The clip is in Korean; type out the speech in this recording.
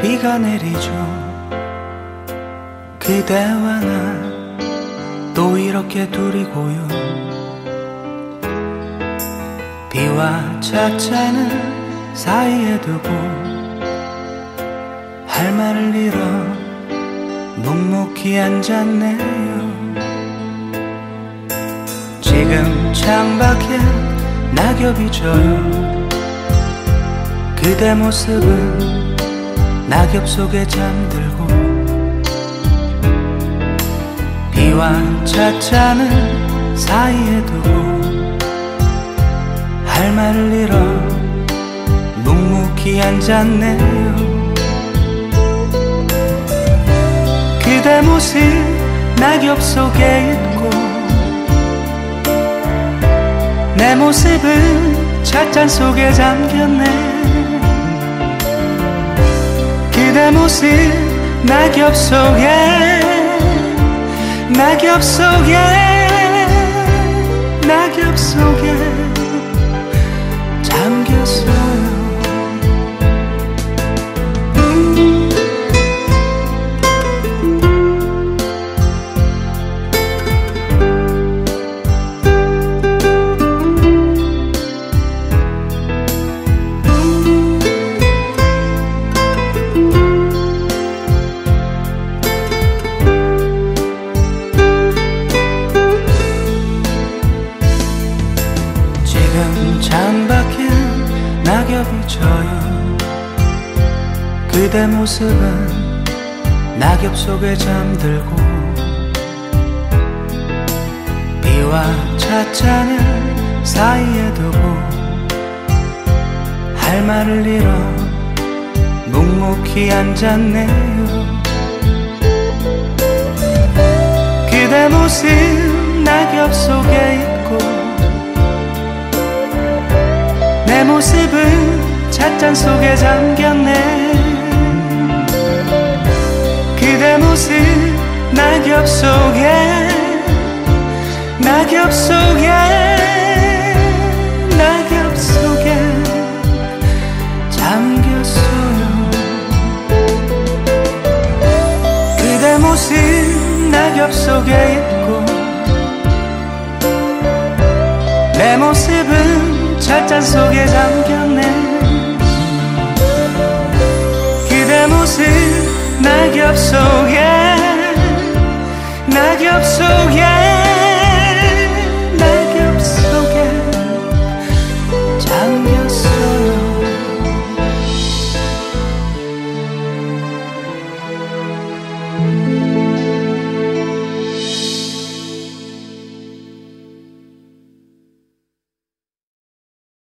비가 내리죠. 그대와 나 또 이렇게 둘이 고요. 비와 차차는 사이에 두고 할 말을 잃어 묵묵히 앉았네요. 지금 창밖에 낙엽이 져요. 그대 모습은 낙엽 속에 잠들고 비와 차차는 사이에 두고 할 말을 잃어 묵묵히 앉았네요. 그대 모습 낙엽 속에 있고 내 모습은 찻잔 속에 잠겼네 그대 모습 낙엽 속에 낙엽 속에 낙엽 속에 잠겼어 져요. 그대 모습은 낙엽 속에 잠들고 비와 차차는 사이에 두고 할 말을 잃어 묵묵히 앉았네요. 그대 모습 낙엽 속에 있고 내 모습은 찻잔 속에 잠겼네. 그대 모습 낙엽 속에 낙엽 속에 낙엽 속에 잠겼어요. 그대 모습 낙엽 속에 있고 내 모습은 찻잔 속에 잠겼 낙엽 속에 낙엽 속에